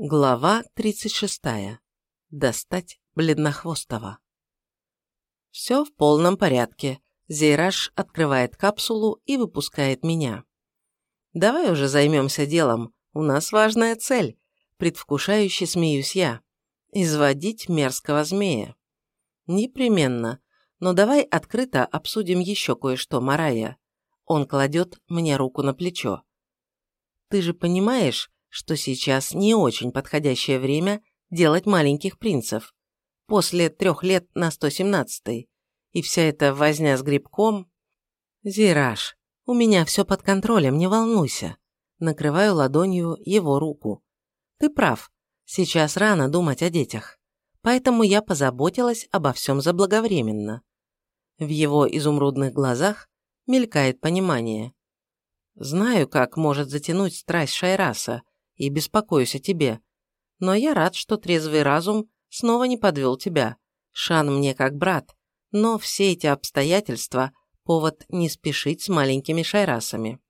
Глава 36. Достать бледнохвостого. Все в полном порядке. Зейраж открывает капсулу и выпускает меня. Давай уже займемся делом. У нас важная цель. Предвкушающе смеюсь я. Изводить мерзкого змея. Непременно. Но давай открыто обсудим еще кое-что, Марая. Он кладет мне руку на плечо. Ты же понимаешь, что сейчас не очень подходящее время делать маленьких принцев. После трех лет на 117-й. И вся эта возня с грибком... Зираж, у меня все под контролем, не волнуйся. Накрываю ладонью его руку. Ты прав, сейчас рано думать о детях. Поэтому я позаботилась обо всем заблаговременно. В его изумрудных глазах мелькает понимание. Знаю, как может затянуть страсть Шайраса, и беспокоюсь о тебе. Но я рад, что трезвый разум снова не подвел тебя. Шан мне как брат, но все эти обстоятельства – повод не спешить с маленькими шайрасами.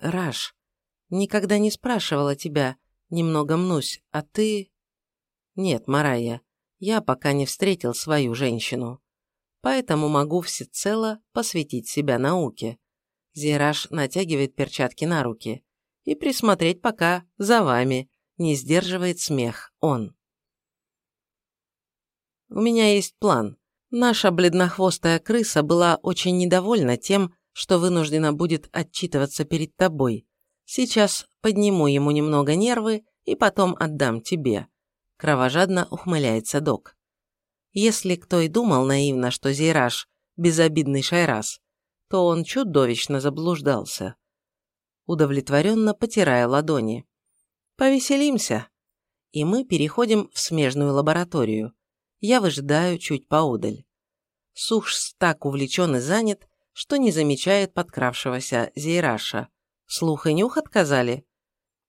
Раш, никогда не спрашивала тебя, немного мнусь, а ты... Нет, Марая, я пока не встретил свою женщину. Поэтому могу всецело посвятить себя науке. Зираж натягивает перчатки на руки и присмотреть пока за вами, не сдерживает смех он. У меня есть план. Наша бледнохвостая крыса была очень недовольна тем, что вынуждена будет отчитываться перед тобой. Сейчас подниму ему немного нервы и потом отдам тебе. Кровожадно ухмыляется док. Если кто и думал наивно, что Зейраж – безобидный шайрас, то он чудовищно заблуждался удовлетворенно потирая ладони. «Повеселимся!» И мы переходим в смежную лабораторию. Я выжидаю чуть поодаль. Сухш так увлечен и занят, что не замечает подкравшегося Зейраша. Слух и нюх отказали.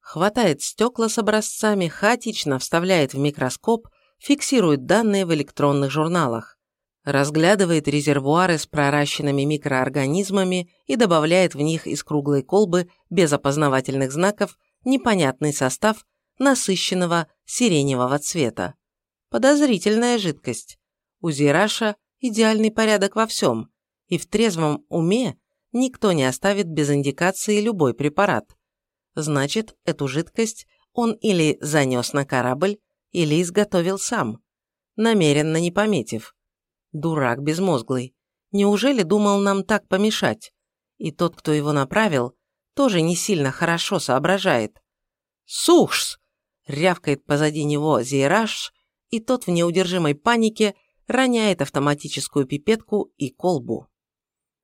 Хватает стекла с образцами, хаотично вставляет в микроскоп, фиксирует данные в электронных журналах разглядывает резервуары с проращенными микроорганизмами и добавляет в них из круглой колбы без опознавательных знаков непонятный состав насыщенного сиреневого цвета. Подозрительная жидкость. У Зираша идеальный порядок во всем, и в трезвом уме никто не оставит без индикации любой препарат. Значит, эту жидкость он или занес на корабль, или изготовил сам, намеренно не пометив. Дурак безмозглый. Неужели думал нам так помешать? И тот, кто его направил, тоже не сильно хорошо соображает. «Сушс!» — рявкает позади него Зейраж, и тот в неудержимой панике роняет автоматическую пипетку и колбу.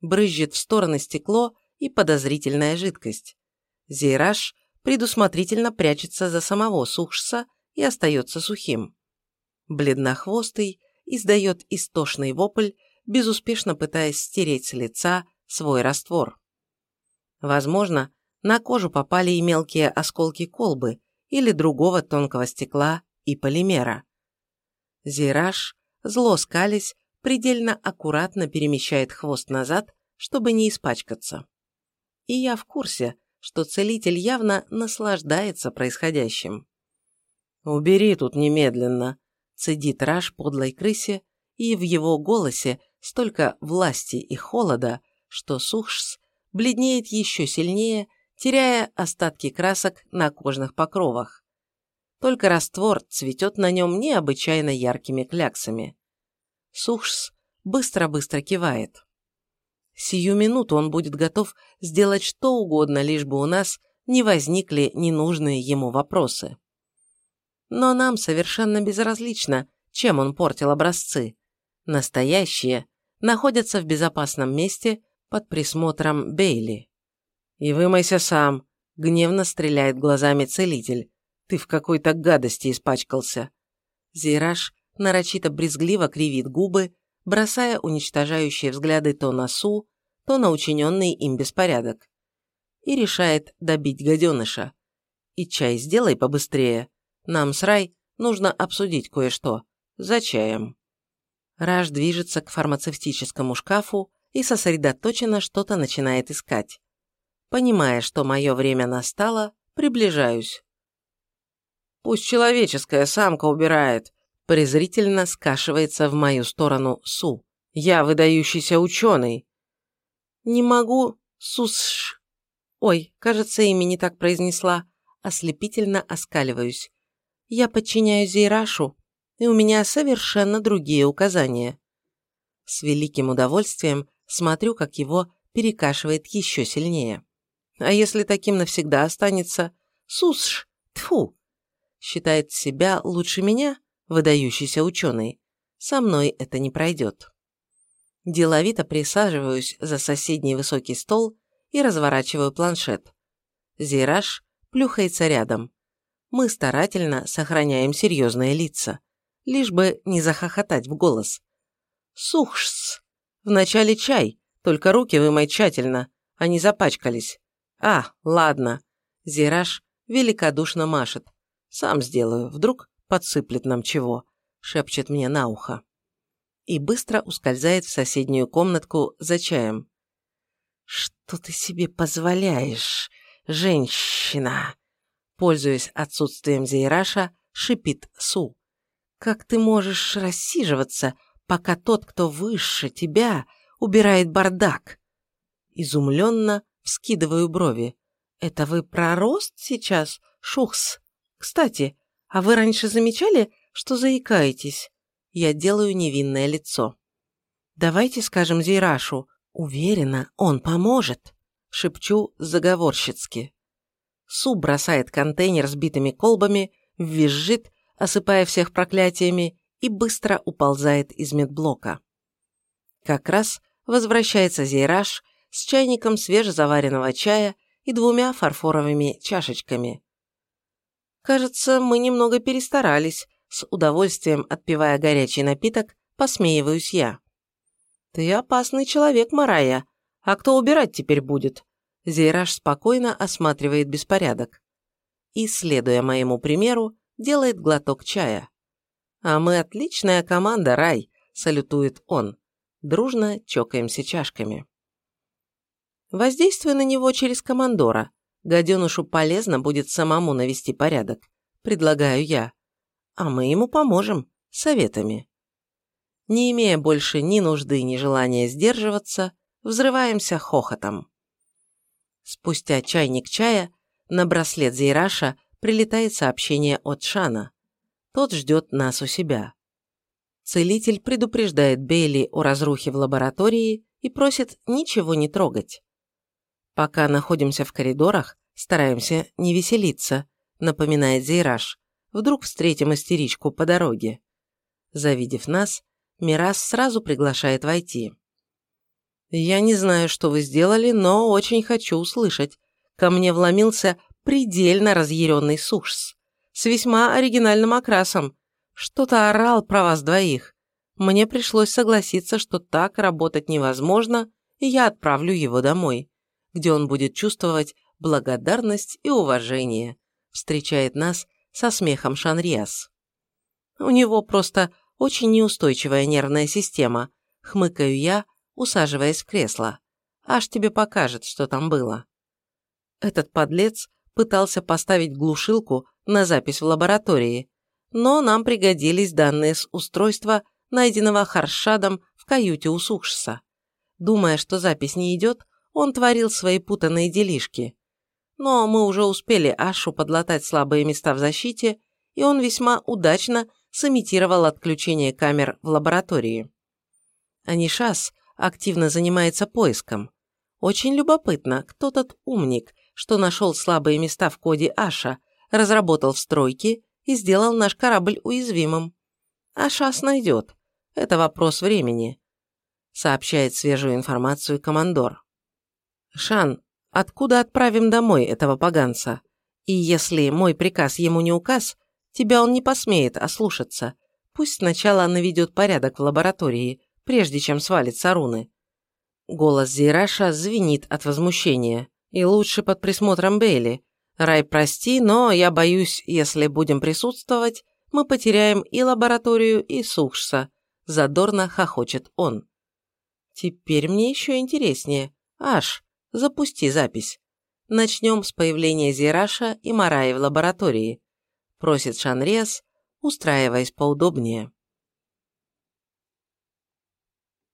Брызжет в стороны стекло и подозрительная жидкость. Зейраж предусмотрительно прячется за самого Сухшса и остается сухим. Бледнохвостый издает истошный вопль, безуспешно пытаясь стереть с лица свой раствор. Возможно, на кожу попали и мелкие осколки колбы или другого тонкого стекла и полимера. Зираж, зло скались, предельно аккуратно перемещает хвост назад, чтобы не испачкаться. И я в курсе, что целитель явно наслаждается происходящим. «Убери тут немедленно», цедит Раш подлой крысе, и в его голосе столько власти и холода, что Сухшс бледнеет еще сильнее, теряя остатки красок на кожных покровах. Только раствор цветет на нем необычайно яркими кляксами. Сухшс быстро-быстро кивает. Сию минуту он будет готов сделать что угодно, лишь бы у нас не возникли ненужные ему вопросы. Но нам совершенно безразлично, чем он портил образцы. Настоящие находятся в безопасном месте под присмотром Бейли. «И вымойся сам», — гневно стреляет глазами целитель. «Ты в какой-то гадости испачкался». Зираж нарочито брезгливо кривит губы, бросая уничтожающие взгляды то на Су, то на учиненный им беспорядок. И решает добить гаденыша. «И чай сделай побыстрее», нам с Рай нужно обсудить кое-что. За чаем. Раш движется к фармацевтическому шкафу и сосредоточенно что-то начинает искать. Понимая, что мое время настало, приближаюсь. Пусть человеческая самка убирает. Презрительно скашивается в мою сторону Су. Я выдающийся ученый. Не могу, Сус... Ой, кажется, имя не так произнесла. Ослепительно оскаливаюсь. Я подчиняюсь Зейрашу, и у меня совершенно другие указания. С великим удовольствием смотрю, как его перекашивает еще сильнее. А если таким навсегда останется? Сусш, тфу. Считает себя лучше меня, выдающийся ученый. Со мной это не пройдет. Деловито присаживаюсь за соседний высокий стол и разворачиваю планшет. Зираж плюхается рядом. Мы старательно сохраняем серьезные лица, лишь бы не захохотать в голос. Сухшс. Вначале чай, только руки вымой тщательно, они запачкались. А, ладно. Зираж великодушно машет. Сам сделаю, вдруг подсыплет нам чего, шепчет мне на ухо. И быстро ускользает в соседнюю комнатку за чаем. Что ты себе позволяешь, женщина? Пользуясь отсутствием Зейраша, шипит Су. Как ты можешь рассиживаться, пока тот, кто выше тебя, убирает бардак. Изумленно вскидываю брови. Это вы про рост сейчас, Шухс? Кстати, а вы раньше замечали, что заикаетесь? Я делаю невинное лицо. Давайте скажем Зейрашу. Уверена, он поможет. Шепчу заговорщицки. Су бросает контейнер с битыми колбами, визжит, осыпая всех проклятиями, и быстро уползает из медблока. Как раз возвращается Зейраж с чайником свежезаваренного чая и двумя фарфоровыми чашечками. Кажется, мы немного перестарались, с удовольствием отпивая горячий напиток, посмеиваюсь я. «Ты опасный человек, Марая. А кто убирать теперь будет?» Зейраж спокойно осматривает беспорядок. И, следуя моему примеру, делает глоток чая. «А мы отличная команда, Рай», – салютует он. Дружно чокаемся чашками. Воздействуя на него через командора. Гаденушу полезно будет самому навести порядок. Предлагаю я. А мы ему поможем. Советами. Не имея больше ни нужды, ни желания сдерживаться, взрываемся хохотом. Спустя чайник чая на браслет Зейраша прилетает сообщение от Шана. Тот ждет нас у себя. Целитель предупреждает Бейли о разрухе в лаборатории и просит ничего не трогать. Пока находимся в коридорах, стараемся не веселиться, напоминает Зейраж. Вдруг встретим истеричку по дороге. Завидев нас, Мирас сразу приглашает войти. «Я не знаю, что вы сделали, но очень хочу услышать. Ко мне вломился предельно разъяренный Сушс с весьма оригинальным окрасом. Что-то орал про вас двоих. Мне пришлось согласиться, что так работать невозможно, и я отправлю его домой, где он будет чувствовать благодарность и уважение. Встречает нас со смехом Шанриас. У него просто очень неустойчивая нервная система, хмыкаю я, усаживаясь в кресло. Аж тебе покажет, что там было. Этот подлец пытался поставить глушилку на запись в лаборатории, но нам пригодились данные с устройства, найденного Харшадом в каюте у Сухшса. Думая, что запись не идет, он творил свои путанные делишки. Но мы уже успели Ашу подлатать слабые места в защите, и он весьма удачно сымитировал отключение камер в лаборатории. Анишас активно занимается поиском. Очень любопытно, кто тот умник, что нашел слабые места в коде Аша, разработал встройки и сделал наш корабль уязвимым. А шас найдет. Это вопрос времени», — сообщает свежую информацию командор. «Шан, откуда отправим домой этого поганца? И если мой приказ ему не указ, тебя он не посмеет ослушаться. Пусть сначала наведет порядок в лаборатории, прежде чем свалит с Аруны». Голос Зираша звенит от возмущения. И лучше под присмотром Бейли, Рай, прости, но я боюсь, если будем присутствовать, мы потеряем и лабораторию, и Сухшса. Задорно хохочет он. Теперь мне еще интереснее. Аш, запусти запись. Начнем с появления Зираша и Мараи в лаборатории. просит Шанрес, устраиваясь поудобнее.